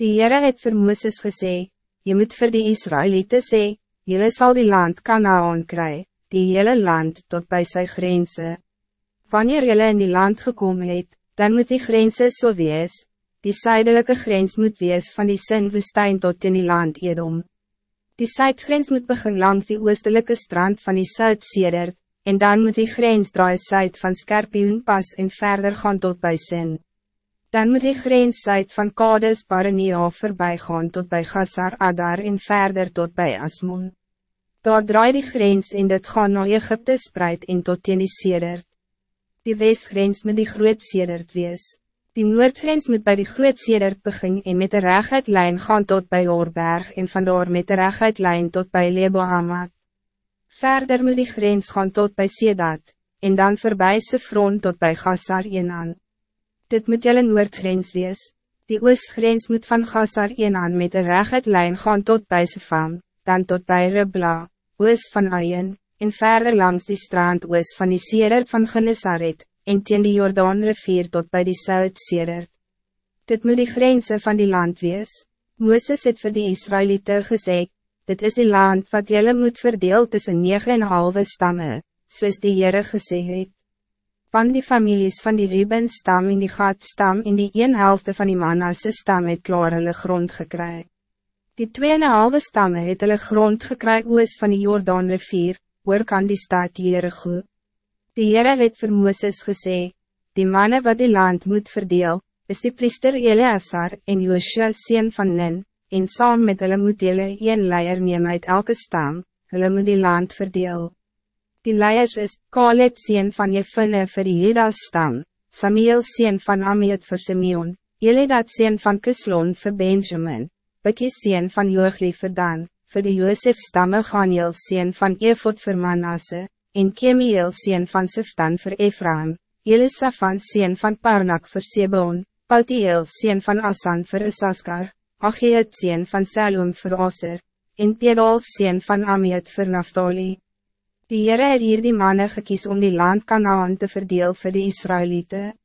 Die Heere het vir Mooses gesê, Je moet voor die Israëlieten sê, Jylle sal die land Kanaan kry, die hele land tot bij zijn grenzen. Wanneer jylle in die land gekomen het, dan moet die grenzen zo so wees, die zuidelijke grens moet wees van die Sinwoestijn tot in die land Edom. Die zuidgrens moet begin langs die oostelijke strand van die Zuid-Seder, en dan moet die grens draai zuid van Skerpioenpas en verder gaan tot bij Sin. Dan moet die grens zuid van Kades Barnea voorbij gaan tot bij Gassar Adar en verder tot bij Asmon. Daar draai die grens en dit gaan naar Egypte spreid en tot teen die Sedert. Die westgrens moet die groot Sedert wees. Die noordgrens moet bij die groot sedert begin en met de reguit lijn gaan tot bij Oorberg en vandoor met de reguit lijn tot bij Leboamat. Verder moet die grens gaan tot bij Sedat, en dan voorbij se front tot bij Gassar Enan. Dit moet jelle noordgrens wees. Die oostgrens moet van Gassar Enan met de reguit lijn gaan tot bij Sefam, dan tot bij Rebla, oost van Ayen, en verder langs die strand oost van die sedert van Genesaret, en teen die Jordaan rivier tot bij die Zuid-Sedert. Dit moet die grenzen van die land wees. Mooses het vir die Israëlieten gesê, dit is die land wat jelle moet verdeel tussen negen en halve stammen, soos die Heere gesê het. Van die families van die Ruben stam en die Gad stam en die een helfte van die Manasse stam het klaar hulle grond gekry. Die twee en halve stammen het hulle grond gekry oos van die Jordaan rivier, oor kan die stad Jericho. Die Heere het vir Mooses gesê, die mannen wat die land moet verdeel, is die priester Eleazar en Joshua sien van Nin, en saam met hulle moet hulle een leier neem uit elke stam, hulle moet die land verdeel. Die leiers is Caleb sien van Jefunne vir die Judas stam, Samuel sien van Amiet vir Simeon, Eledat sien van Kislon vir Benjamin, Bikkie sien van Joogli vir Dan, vir die Joosef stamme Ganiel sien van Efod vir Manasse, en Kemiel sien van Siftan voor Ephraim, Elisafan sien van Parnak voor Sebon, Paltiel sien van Asan voor Isaskar, Achiet sien van Salom voor Aser, en Pedal sien van Amiet voor Naftali. Die Heere het hier die manne gekies om die land Kanaan te verdeel voor de Israëlieten.